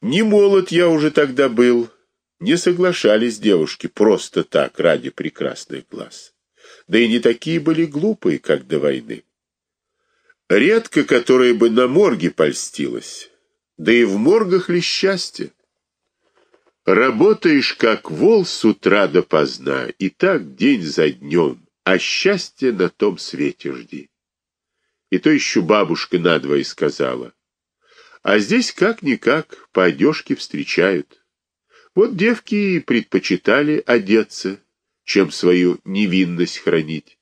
Не молод я уже тогда был, не соглашались девушки просто так, ради прекрасных глаз. Да и не такие были глупые, как до войны. Редко которая бы на морге польстилась, да и в моргах ли счастье? Работаешь, как вол с утра до поздна, и так день за днем, а счастье на том свете жди. И то еще бабушка надвое сказала. А здесь как-никак по одежке встречают. Вот девки и предпочитали одеться, чем свою невинность хранить.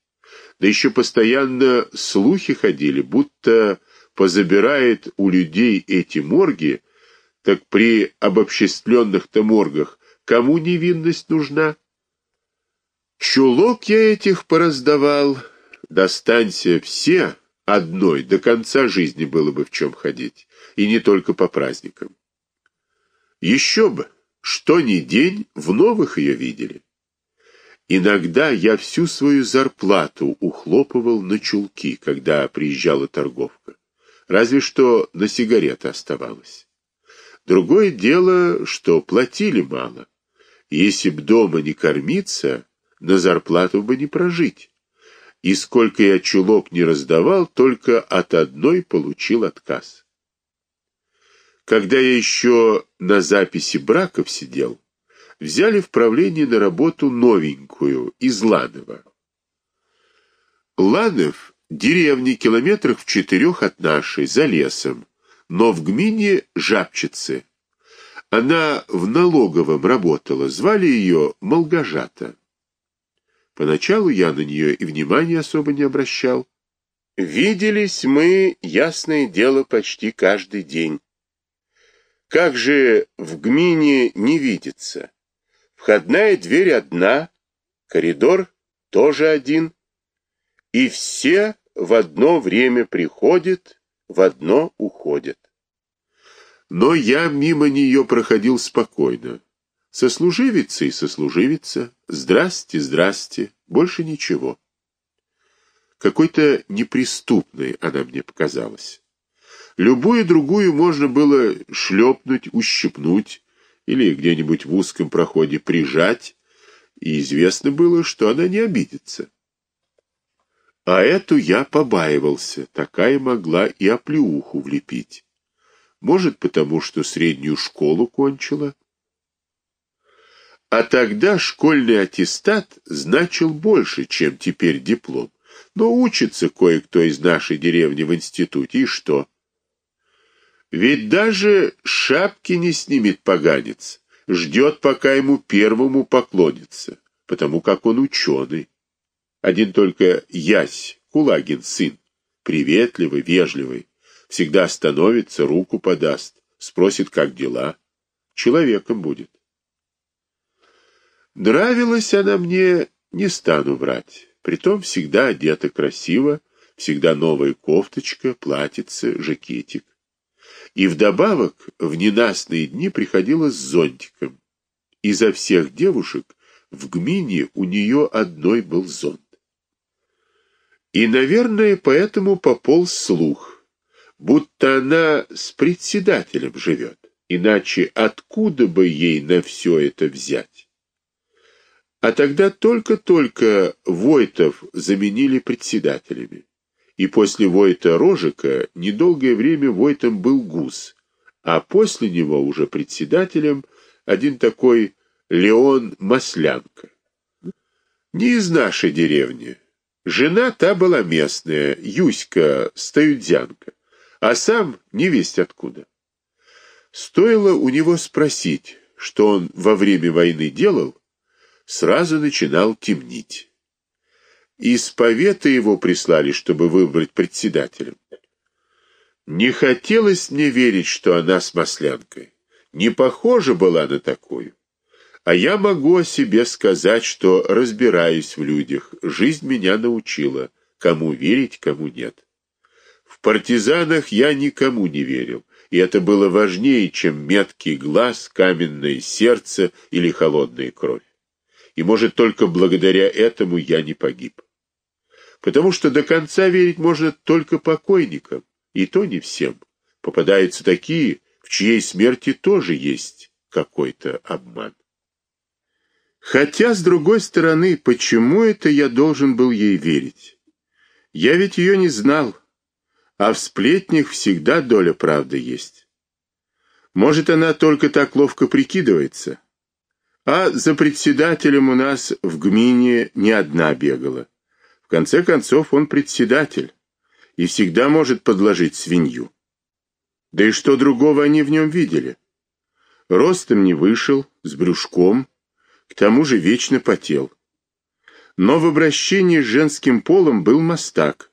Да еще постоянно слухи ходили, будто позабирает у людей эти морги, так при обобществленных-то моргах кому невинность нужна? Чулок я этих пораздавал, достанься все одной, до конца жизни было бы в чем ходить, и не только по праздникам. Еще бы, что ни день, в новых ее видели. Иногда я всю свою зарплату ухлопывал на чулки, когда приезжала торговка. Разве что на сигареты оставалось. Другое дело, что платили мало. Если б дома не кормиться, на зарплату бы не прожить. И сколько я чулок не раздавал, только от одной получил отказ. Когда я еще на записи браков сидел, взяли в правление на работу новенькую из Ланова. Ланов — деревня километрах в четырех от нашей, за лесом, но в гмине Жапчицы. Она в налоговом работала, звали ее Молгожата. Поначалу я на нее и внимания особо не обращал. Виделись мы, ясное дело, почти каждый день. Как же в гмине не видится? Входная дверь одна, коридор тоже один, и все в одно время приходят, в одно уходят. Но я мимо нее проходил спокойно. Сослуживица и сослуживица, здрасте, здрасте, больше ничего. Какой-то неприступной она мне показалась. Любую другую можно было шлепнуть, ущипнуть, или где-нибудь в узком проходе прижать, и известно было, что она не обидится. А эту я побаивался, такая могла и оплеуху влепить. Может, потому что среднюю школу кончила. А тогда школьный аттестат значил больше, чем теперь диплом. Но учится кое-кто из нашей деревни в институте, и что? Ведь даже шапки не снимет поганец, ждет, пока ему первому поклонится, потому как он ученый. Один только Ясь, Кулагин сын, приветливый, вежливый, всегда остановится, руку подаст, спросит, как дела, человеком будет. Нравилась она мне, не стану врать, притом всегда одета красиво, всегда новая кофточка, платьице, жакетик и вдобавок в ненастные дни приходила с зонтиком. Изо всех девушек в гмине у нее одной был зонт. И, наверное, поэтому пополз слух, будто она с председателем живет, иначе откуда бы ей на все это взять? А тогда только-только Войтов заменили председателями и после Войта Рожика недолгое время Войтом был Гус, а после него уже председателем один такой Леон Маслянка. Не из нашей деревни. Жена та была местная, Юська Стоюдзянка, а сам не весть откуда. Стоило у него спросить, что он во время войны делал, сразу начинал темнить. Из повета его прислали, чтобы выбрать председателем. Не хотелось мне верить, что она с маслянкой. Не похожа была на такую. А я могу о себе сказать, что разбираюсь в людях. Жизнь меня научила, кому верить, кому нет. В партизанах я никому не верил, и это было важнее, чем меткий глаз, каменное сердце или холодная кровь. И, может, только благодаря этому я не погиб потому что до конца верить можно только покойникам, и то не всем. Попадаются такие, в чьей смерти тоже есть какой-то обман. Хотя, с другой стороны, почему это я должен был ей верить? Я ведь ее не знал, а в сплетнях всегда доля правды есть. Может, она только так ловко прикидывается? А за председателем у нас в гмине не одна бегала. В конце концов, он председатель и всегда может подложить свинью. Да и что другого они в нем видели? Ростом не вышел, с брюшком, к тому же вечно потел. Но в обращении с женским полом был мастак.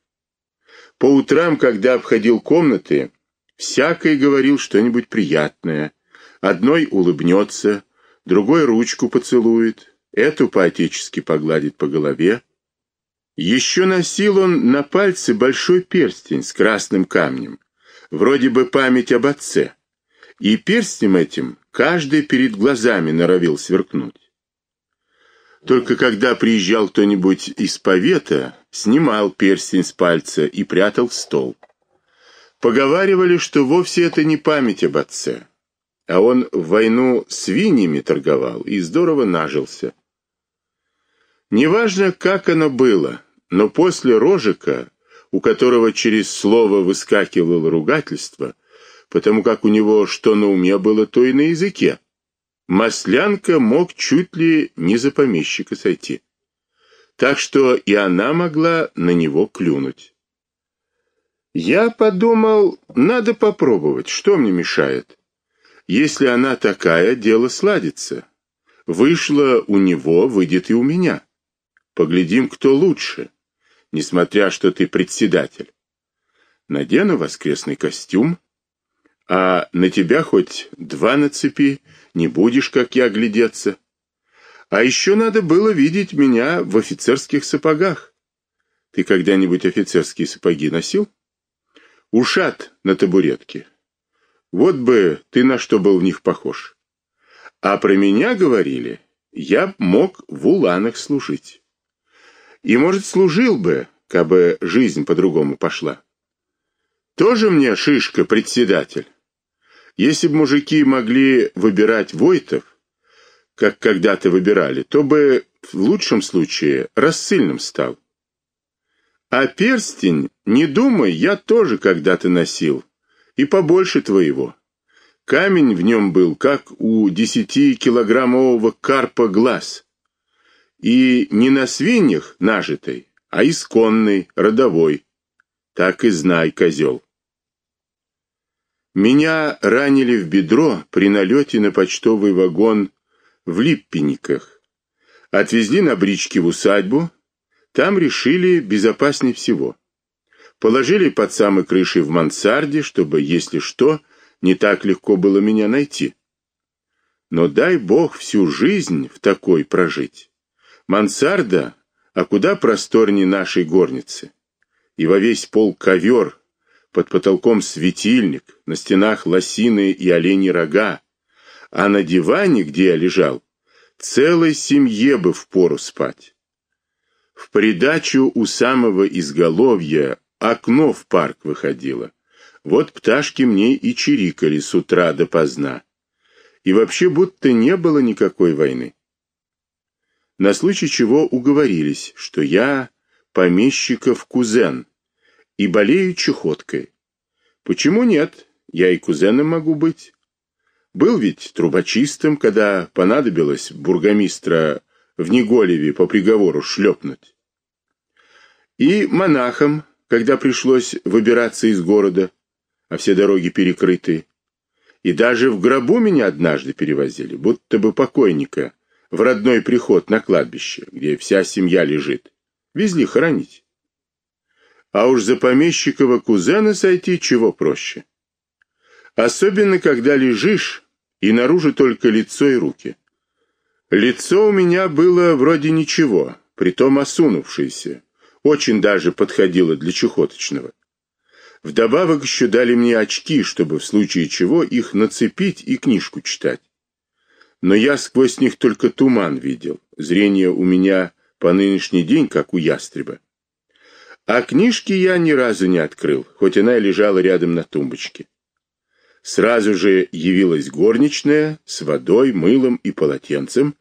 По утрам, когда обходил комнаты, всякий говорил что-нибудь приятное. Одной улыбнется, другой ручку поцелует, эту по-отечески погладит по голове. Еще носил он на пальце большой перстень с красным камнем, вроде бы память об отце. И перстнем этим каждый перед глазами норовил сверкнуть. Только когда приезжал кто-нибудь из повета, снимал перстень с пальца и прятал в стол. Поговаривали, что вовсе это не память об отце, а он в войну свиньями торговал и здорово нажился. Неважно, как оно было, но после Рожика, у которого через слово выскакивало ругательство, потому как у него что на уме было, то и на языке, Маслянка мог чуть ли не за помещика сойти. Так что и она могла на него клюнуть. Я подумал, надо попробовать, что мне мешает. Если она такая, дело сладится. Вышло у него, выйдет и у меня. Поглядим, кто лучше несмотря что ты председатель. Надену воскресный костюм, а на тебя хоть два на цепи, не будешь, как я, глядеться. А еще надо было видеть меня в офицерских сапогах. Ты когда-нибудь офицерские сапоги носил? Ушат на табуретке. Вот бы ты на что был в них похож. А про меня говорили, я мог в уланах служить. И, может, служил бы, кабы жизнь по-другому пошла. Тоже мне шишка, председатель. Если бы мужики могли выбирать войтов, как когда-то выбирали, то бы в лучшем случае рассыльным стал. А перстень, не думай, я тоже когда-то носил, и побольше твоего. Камень в нем был, как у десятикилограммового карпа глаз. И не на свиньях нажитой, а исконный, родовой. Так и знай, козел. Меня ранили в бедро при налете на почтовый вагон в Липпениках. Отвезли на бричке в усадьбу, там решили безопаснее всего. Положили под самой крышей в мансарде, чтобы, если что, не так легко было меня найти. Но дай бог всю жизнь в такой прожить. Мансарда, а куда просторнее нашей горницы. И во весь пол ковер, под потолком светильник, на стенах лосиные и оленьи рога, а на диване, где я лежал, целой семье бы впору спать. В придачу у самого изголовья окно в парк выходило. Вот пташки мне и чирикали с утра до поздна. И вообще будто не было никакой войны на случай чего уговорились, что я помещиков кузен и болею чехоткой. Почему нет? Я и кузеном могу быть. Был ведь трубочистом, когда понадобилось бургомистра в Неголеве по приговору шлепнуть. И монахом, когда пришлось выбираться из города, а все дороги перекрыты. И даже в гробу меня однажды перевозили, будто бы покойника в родной приход на кладбище, где вся семья лежит. Везли хоронить. А уж за помещикова кузена сойти чего проще. Особенно, когда лежишь, и наружу только лицо и руки. Лицо у меня было вроде ничего, притом осунувшееся, очень даже подходило для чехоточного. Вдобавок еще дали мне очки, чтобы в случае чего их нацепить и книжку читать но я сквозь них только туман видел. Зрение у меня по нынешний день как у ястреба. А книжки я ни разу не открыл, хоть она и лежала рядом на тумбочке. Сразу же явилась горничная с водой, мылом и полотенцем,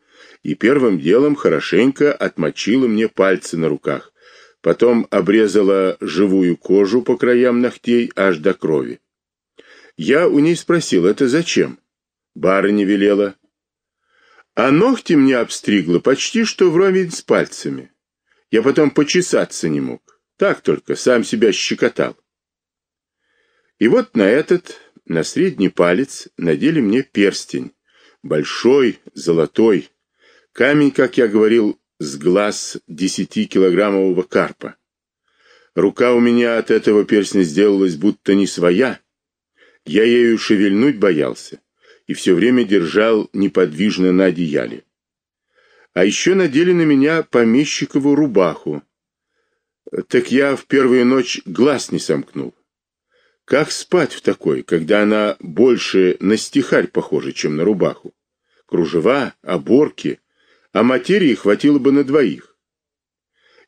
и первым делом хорошенько отмочила мне пальцы на руках, потом обрезала живую кожу по краям ногтей аж до крови. Я у ней спросил, это зачем? Барыня велела. А ногти мне обстригла почти что вровень с пальцами. Я потом почесаться не мог. Так только, сам себя щекотал. И вот на этот, на средний палец надели мне перстень. Большой, золотой. Камень, как я говорил, с глаз десятикилограммового карпа. Рука у меня от этого перстня сделалась будто не своя. Я ею шевельнуть боялся и все время держал неподвижно на одеяле. А еще надели на меня помещикову рубаху. Так я в первую ночь глаз не сомкнул. Как спать в такой, когда она больше на стихарь похожа, чем на рубаху? Кружева, оборки, а материи хватило бы на двоих.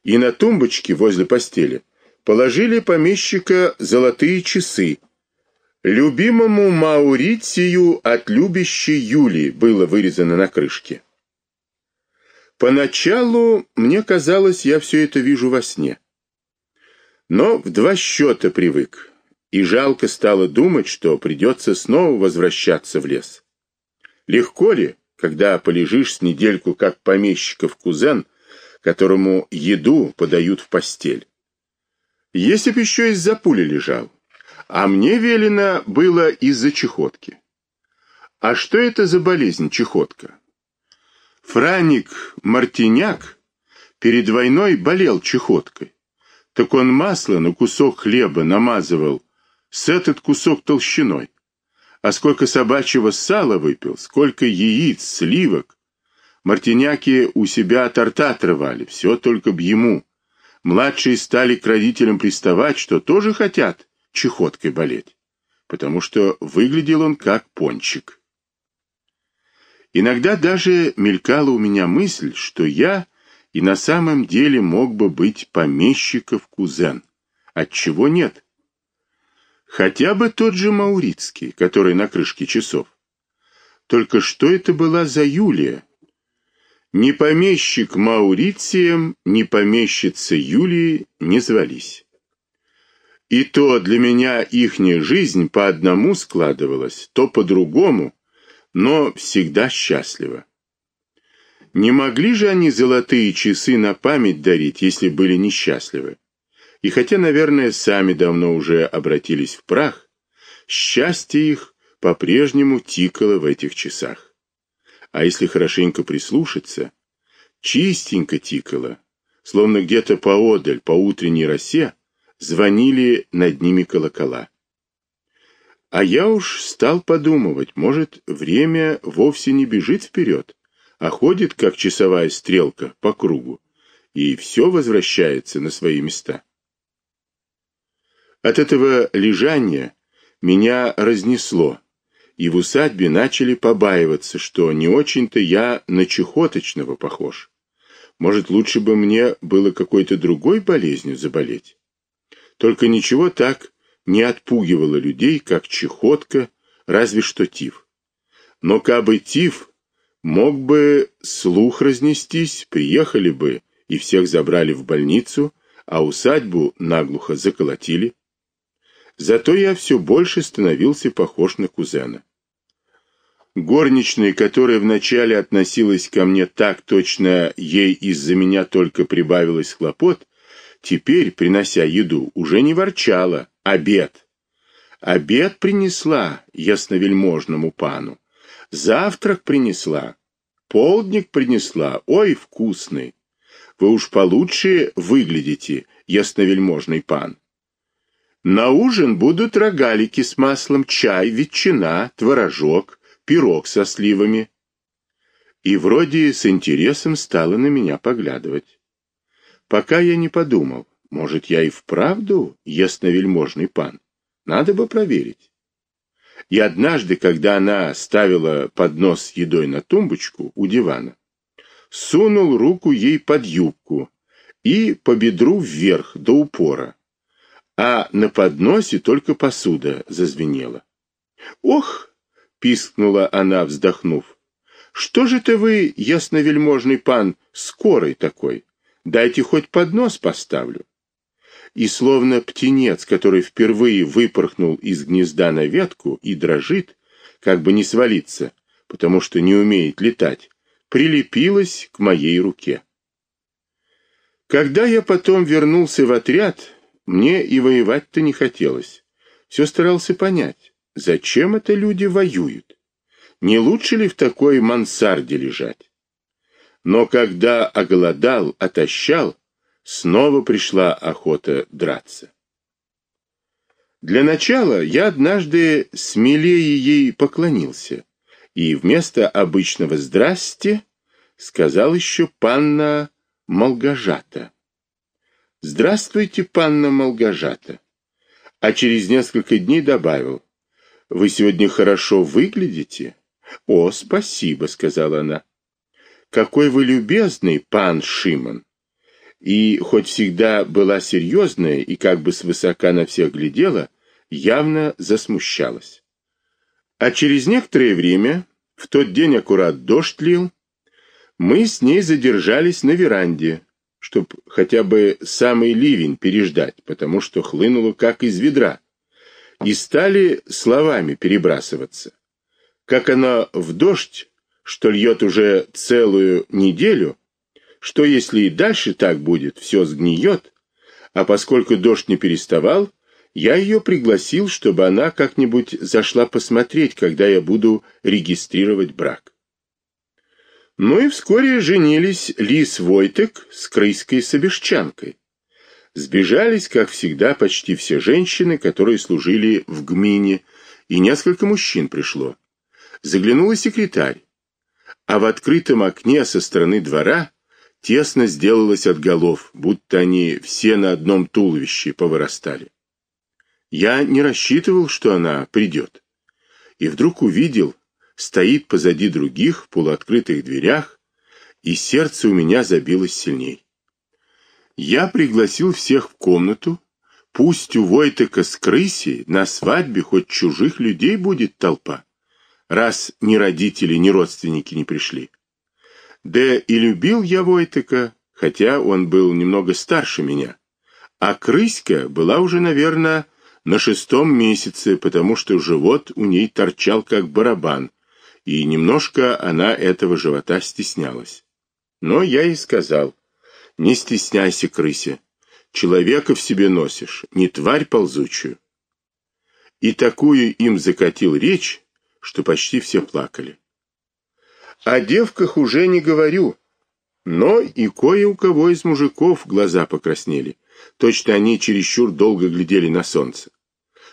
И на тумбочке возле постели положили помещика золотые часы, Любимому Маурицию от любящей Юли было вырезано на крышке. Поначалу мне казалось, я все это вижу во сне. Но в два счета привык, и жалко стало думать, что придется снова возвращаться в лес. Легко ли, когда полежишь с недельку как помещиков кузен, которому еду подают в постель? Если б еще из-за пули лежал, а мне велено было из-за чехотки. А что это за болезнь чехотка? Франик Мартиняк перед войной болел чехоткой. Так он масло на кусок хлеба намазывал с этот кусок толщиной. А сколько собачьего сала выпил, сколько яиц, сливок. Мартиняки у себя торта отрывали, все только б ему. Младшие стали к родителям приставать, что тоже хотят чехоткой болеть, потому что выглядел он как пончик. Иногда даже мелькала у меня мысль, что я и на самом деле мог бы быть помещиков кузен. Отчего нет? Хотя бы тот же Маурицкий, который на крышке часов. Только что это была за Юлия? Ни помещик Маурицием, ни помещица Юлии не звались. И то для меня ихняя жизнь по одному складывалась, то по-другому, но всегда счастлива. Не могли же они золотые часы на память дарить, если были несчастливы? И хотя, наверное, сами давно уже обратились в прах, счастье их по-прежнему тикало в этих часах. А если хорошенько прислушаться, чистенько тикало, словно где-то поодаль, по утренней росе, звонили над ними колокола. А я уж стал подумывать, может, время вовсе не бежит вперед, а ходит, как часовая стрелка, по кругу, и все возвращается на свои места. От этого лежания меня разнесло, и в усадьбе начали побаиваться, что не очень-то я на чехоточного похож. Может, лучше бы мне было какой-то другой болезнью заболеть? Только ничего так не отпугивало людей, как чехотка, разве что тиф. Но кабы тиф мог бы слух разнестись, приехали бы и всех забрали в больницу, а усадьбу наглухо заколотили. Зато я все больше становился похож на кузена. Горничная, которая вначале относилась ко мне так точно, ей из-за меня только прибавилось хлопот, теперь, принося еду, уже не ворчала. Обед. Обед принесла ясновельможному пану. Завтрак принесла. Полдник принесла. Ой, вкусный. Вы уж получше выглядите, ясновельможный пан. На ужин будут рогалики с маслом, чай, ветчина, творожок, пирог со сливами. И вроде с интересом стала на меня поглядывать. Пока я не подумал, может, я и вправду ясновельможный пан. Надо бы проверить. И однажды, когда она ставила поднос с едой на тумбочку у дивана, сунул руку ей под юбку и по бедру вверх до упора, а на подносе только посуда зазвенела. Ох, пискнула она, вздохнув. Что же ты вы, ясновельможный пан, скорый такой? Дайте хоть поднос поставлю. И словно птенец, который впервые выпорхнул из гнезда на ветку и дрожит, как бы не свалиться, потому что не умеет летать, прилепилась к моей руке. Когда я потом вернулся в отряд, мне и воевать-то не хотелось. Все старался понять, зачем это люди воюют. Не лучше ли в такой мансарде лежать? Но когда оголодал, отощал, снова пришла охота драться. Для начала я однажды смелее ей поклонился и вместо обычного «здрасте» сказал еще панна Молгожата. Здравствуйте, панна Молгожата. А через несколько дней добавил: Вы сегодня хорошо выглядите. О, спасибо, сказала она. Какой вы любезный, пан Шимон. И хоть всегда была серьезная и как бы свысока на всех глядела, явно засмущалась. А через некоторое время, в тот день аккурат дождь лил, мы с ней задержались на веранде, чтобы хотя бы самый ливень переждать, потому что хлынуло как из ведра, и стали словами перебрасываться. Как она в дождь, что льет уже целую неделю, что если и дальше так будет, все сгниет, а поскольку дождь не переставал, я ее пригласил, чтобы она как-нибудь зашла посмотреть, когда я буду регистрировать брак. Ну и вскоре женились Лис Войтек с крыской собешчанкой. Сбежались, как всегда, почти все женщины, которые служили в гмине, и несколько мужчин пришло. Заглянула секретарь, а в открытом окне со стороны двора тесно сделалось от голов, будто они все на одном туловище повырастали. Я не рассчитывал, что она придет. И вдруг увидел, стоит позади других в полуоткрытых дверях, и сердце у меня забилось сильней. Я пригласил всех в комнату, пусть у Войтека с крысей на свадьбе хоть чужих людей будет толпа, раз ни родители, ни родственники не пришли. Да и любил я Войтека, хотя он был немного старше меня, а крыська была уже, наверное, на шестом месяце, потому что живот у ней торчал как барабан, и немножко она этого живота стеснялась. Но я ей сказал, не стесняйся, крыся, человека в себе носишь, не тварь ползучую. И такую им закатил речь, что почти все плакали. О девках уже не говорю, но и кое у кого из мужиков глаза покраснели. Точно они чересчур долго глядели на солнце.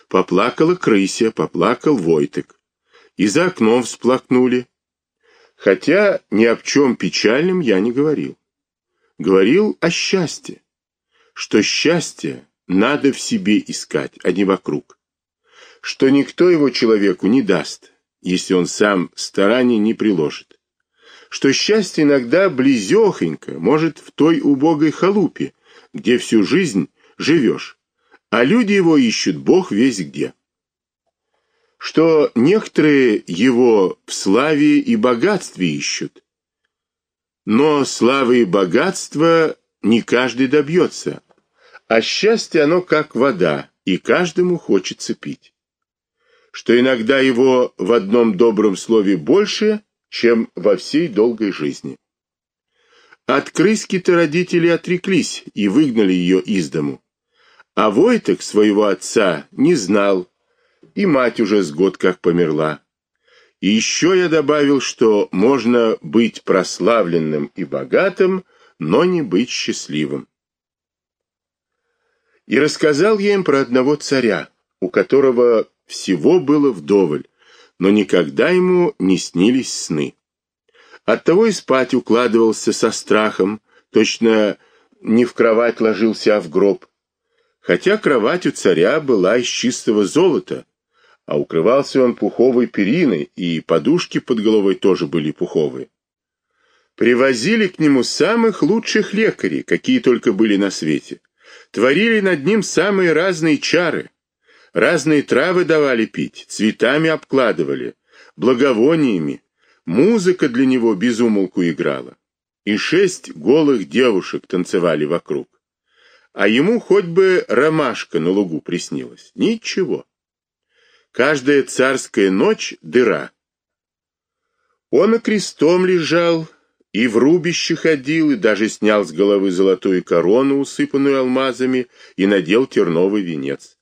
Поплакала крыся, поплакал Войтек и за окном всплакнули. Хотя ни об чем печальном я не говорил. Говорил о счастье, что счастье надо в себе искать, а не вокруг. Что никто его человеку не даст, если он сам старания не приложит. Что счастье иногда близехонько, может, в той убогой халупе, где всю жизнь живешь, а люди его ищут бог весь где что некоторые его в славе и богатстве ищут. Но славы и богатства не каждый добьется, а счастье оно как вода, и каждому хочется пить. Что иногда его в одном добром слове больше, чем во всей долгой жизни. От крыски-то родители отреклись и выгнали ее из дому. А Войток своего отца не знал, и мать уже с год как померла. И еще я добавил, что можно быть прославленным и богатым, но не быть счастливым. И рассказал я им про одного царя, у которого всего было вдоволь, но никогда ему не снились сны. Оттого и спать укладывался со страхом, точно не в кровать ложился, а в гроб. Хотя кровать у царя была из чистого золота, а укрывался он пуховой периной, и подушки под головой тоже были пуховые. Привозили к нему самых лучших лекарей, какие только были на свете. Творили над ним самые разные чары. Разные травы давали пить, цветами обкладывали, благовониями. Музыка для него безумолку играла. И шесть голых девушек танцевали вокруг. А ему хоть бы ромашка на лугу приснилась. Ничего. Каждая царская ночь — дыра. Он и крестом лежал, и в рубище ходил, и даже снял с головы золотую корону, усыпанную алмазами, и надел терновый венец.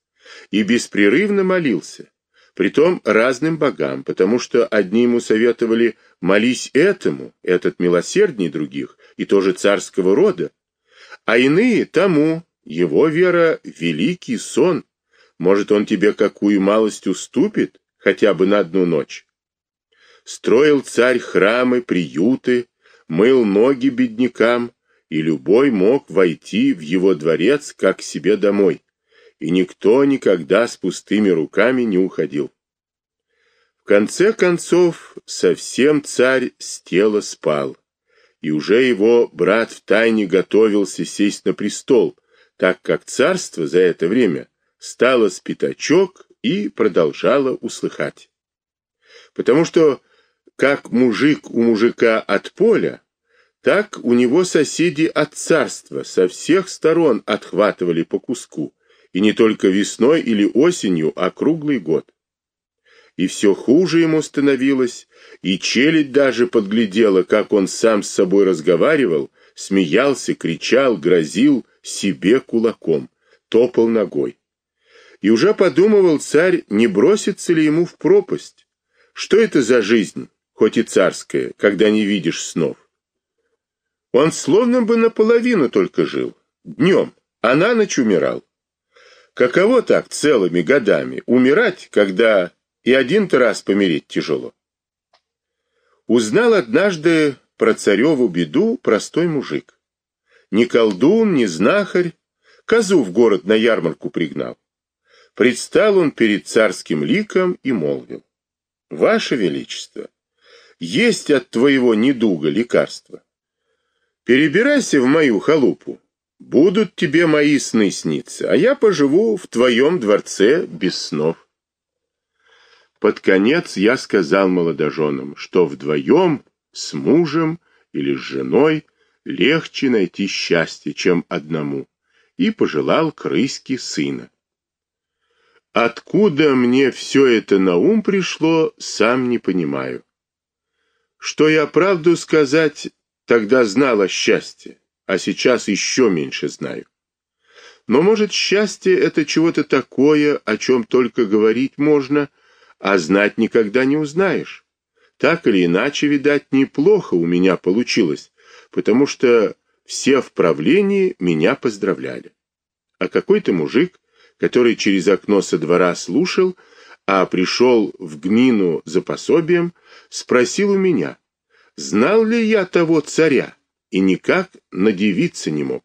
И беспрерывно молился, притом разным богам, потому что одни ему советовали «молись этому, этот милосердней других, и тоже царского рода», а иные тому, его вера — великий сон, может, он тебе какую малость уступит, хотя бы на одну ночь. Строил царь храмы, приюты, мыл ноги беднякам, и любой мог войти в его дворец, как к себе домой, и никто никогда с пустыми руками не уходил. В конце концов, совсем царь с тела спал, и уже его брат втайне готовился сесть на престол, так как царство за это время стала с пятачок и продолжала услыхать. Потому что как мужик у мужика от поля, так у него соседи от царства со всех сторон отхватывали по куску, и не только весной или осенью, а круглый год. И все хуже ему становилось, и челядь даже подглядела, как он сам с собой разговаривал, смеялся, кричал, грозил себе кулаком, топал ногой. И уже подумывал царь, не бросится ли ему в пропасть. Что это за жизнь, хоть и царская, когда не видишь снов? Он словно бы наполовину только жил, днем, а на ночь умирал. Каково так целыми годами умирать, когда и один-то раз помереть тяжело? Узнал однажды про цареву беду простой мужик. Ни колдун, ни знахарь, козу в город на ярмарку пригнал. Предстал он перед царским ликом и молвил. Ваше Величество, есть от твоего недуга лекарство. Перебирайся в мою халупу, будут тебе мои сны сниться, а я поживу в твоем дворце без снов. Под конец я сказал молодоженам, что вдвоем с мужем или с женой легче найти счастье, чем одному, и пожелал крыски сына. Откуда мне все это на ум пришло, сам не понимаю. Что я правду сказать, тогда знал о счастье, а сейчас еще меньше знаю. Но, может, счастье — это чего-то такое, о чем только говорить можно, а знать никогда не узнаешь. Так или иначе, видать, неплохо у меня получилось, потому что все в правлении меня поздравляли. А какой-то мужик который через окно со двора слушал, а пришел в гмину за пособием, спросил у меня, знал ли я того царя, и никак надевиться не мог.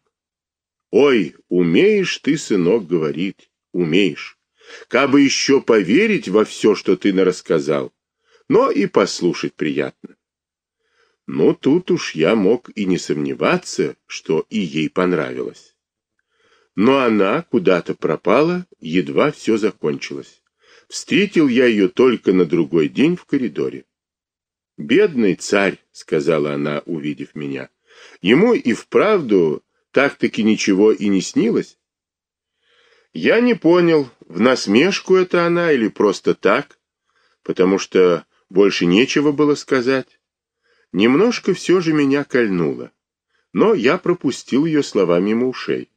Ой, умеешь ты, сынок, говорить, умеешь. Кабы еще поверить во все, что ты нарассказал, но и послушать приятно. Но тут уж я мог и не сомневаться, что и ей понравилось. Но она куда-то пропала, едва все закончилось. Встретил я ее только на другой день в коридоре. «Бедный царь», — сказала она, увидев меня, — «ему и вправду так-таки ничего и не снилось». Я не понял, в насмешку это она или просто так, потому что больше нечего было сказать. Немножко все же меня кольнуло, но я пропустил ее слова мимо ушей.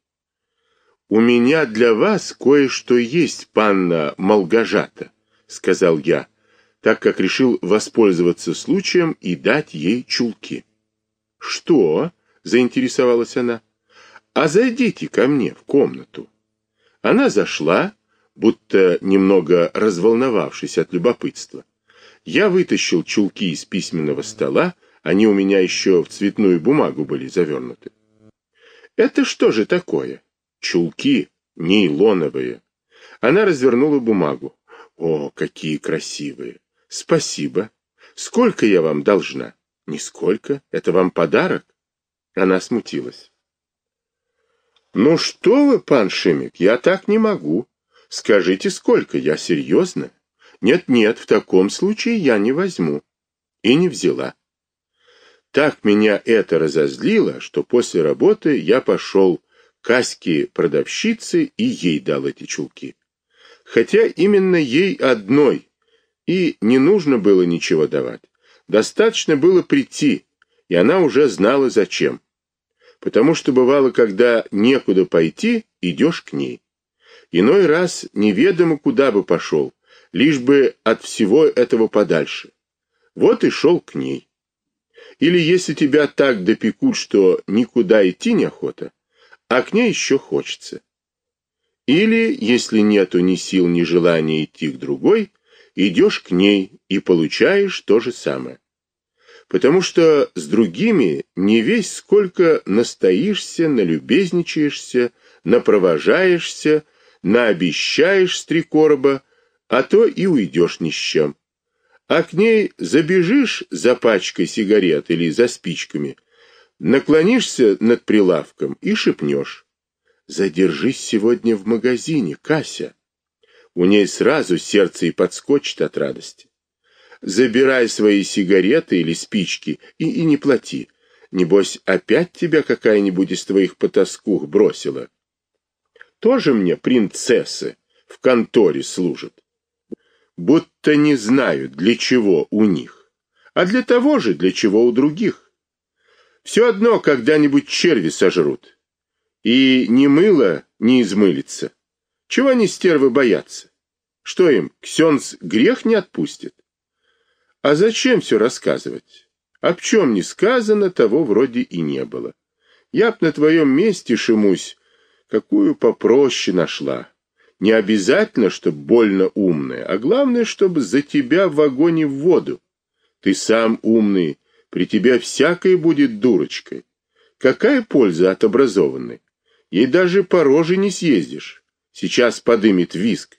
«У меня для вас кое-что есть, панна Малгажата», — сказал я, так как решил воспользоваться случаем и дать ей чулки. «Что?» — заинтересовалась она. «А зайдите ко мне в комнату». Она зашла, будто немного разволновавшись от любопытства. Я вытащил чулки из письменного стола, они у меня еще в цветную бумагу были завернуты. «Это что же такое?» чулки нейлоновые. Она развернула бумагу. О, какие красивые! Спасибо. Сколько я вам должна? Нисколько. Это вам подарок? Она смутилась. Ну что вы, пан Шимик, я так не могу. Скажите, сколько? Я серьезно? Нет-нет, в таком случае я не возьму. И не взяла. Так меня это разозлило, что после работы я пошел к Аське продавщице и ей дал эти чулки. Хотя именно ей одной, и не нужно было ничего давать. Достаточно было прийти, и она уже знала зачем. Потому что бывало, когда некуда пойти, идешь к ней. Иной раз неведомо куда бы пошел, лишь бы от всего этого подальше. Вот и шел к ней. Или если тебя так допекут, что никуда идти неохота, а к ней еще хочется. Или, если нету ни сил, ни желания идти к другой, идешь к ней и получаешь то же самое. Потому что с другими не весь сколько настоишься, налюбезничаешься, напровожаешься, наобещаешь с три короба, а то и уйдешь ни с чем. А к ней забежишь за пачкой сигарет или за спичками, наклонишься над прилавком и шепнешь. «Задержись сегодня в магазине, Кася». У ней сразу сердце и подскочит от радости. Забирай свои сигареты или спички и, и не плати. Небось, опять тебя какая-нибудь из твоих потаскух бросила тоже мне принцессы в конторе служат. Будто не знают, для чего у них, а для того же, для чего у других. Все одно когда-нибудь черви сожрут. И ни мыло не измылится. Чего они стервы боятся? Что им, ксенц грех не отпустит? А зачем все рассказывать? Об чем не сказано, того вроде и не было. Я б на твоем месте, Шимусь, какую попроще нашла. Не обязательно, чтобы больно умная, а главное, чтобы за тебя в вагоне в воду. Ты сам умный, при тебе всякой будет дурочкой. Какая польза от образованной? Ей даже по роже не съездишь. Сейчас подымет виск.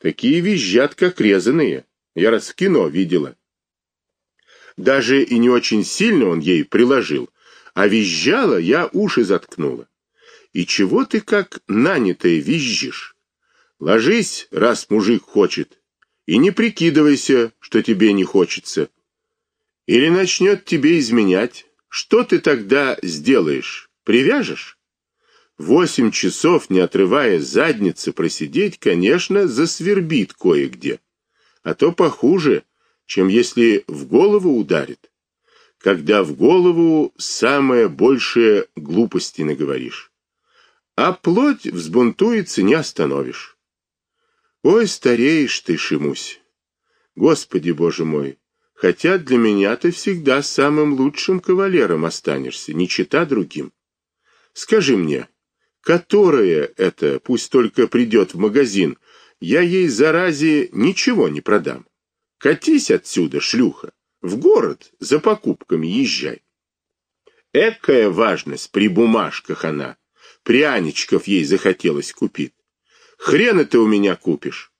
Такие визжат, как резаные. Я раз в кино видела. Даже и не очень сильно он ей приложил, а визжала, я уши заткнула. И чего ты как нанятая визжишь? Ложись, раз мужик хочет, и не прикидывайся, что тебе не хочется. Или начнет тебе изменять. Что ты тогда сделаешь? Привяжешь? Восемь часов, не отрывая задницы, просидеть, конечно, засвербит кое-где. А то похуже, чем если в голову ударит. Когда в голову самое большее глупости наговоришь а плоть взбунтуется, не остановишь. Ой, стареешь ты, Шимусь. Господи, Боже мой, хотя для меня ты всегда самым лучшим кавалером останешься, не чита другим. Скажи мне, которая это, пусть только придет в магазин, я ей заразе ничего не продам. Катись отсюда, шлюха, в город за покупками езжай. Экая важность при бумажках она пряничков ей захотелось купить. Хрен это у меня купишь.